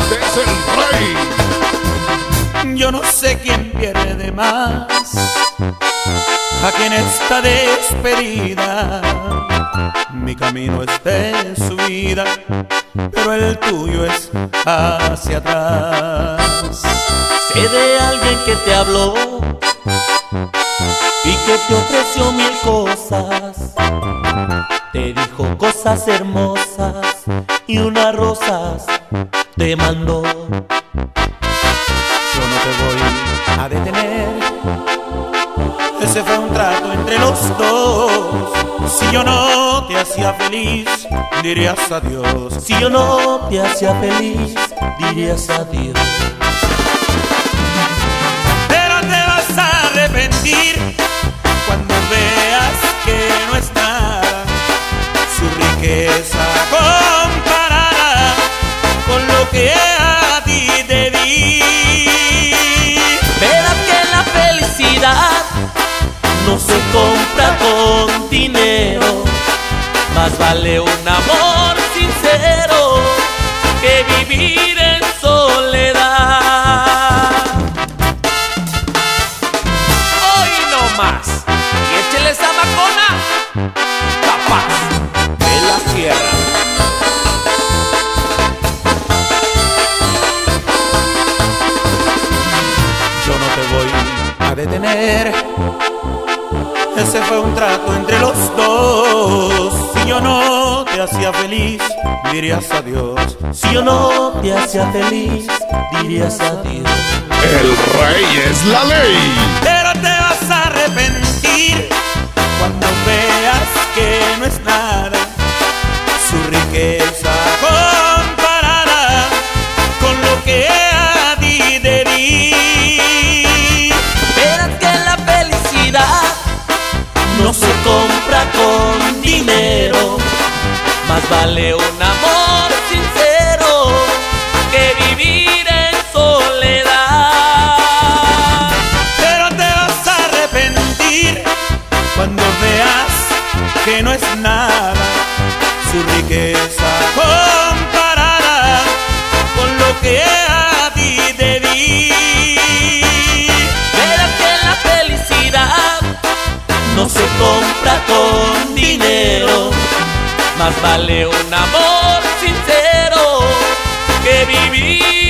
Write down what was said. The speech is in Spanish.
Este es el país, yo no sé quién pierde más, a quien está despedida. Mi camino es de subida, pero el tuyo es hacia atrás. Sé de alguien que te habló te ofreció mil cosas. Te dijo cosas hermosas y unas rosas te mandó. Yo no te voy a detener. Ese fue un trato entre los dos. Si yo no te hacía feliz, dirías adiós. Si yo no te hacía feliz, dirías adiós. Riqueza comparada con lo que a ti te. Verás que la felicidad no se compra con dinero, más vale un amor sincero que vivir en soledad. Hoy no más, y échele esa macona, la sierra. Yo no te voy a detener. Ese fue un trato entre los dos. Si yo no te hacía feliz, dirías adiós. Si yo no te hacía feliz, dirías adiós. El rey es la ley. Pero riqueza comparada con lo que a ti te di. Verás que la felicidad no se compra con dinero, más vale un amor sincero que vivir en soledad. Pero te vas a arrepentir cuando veas que no es nada su riqueza más vale un amor sincero que vivir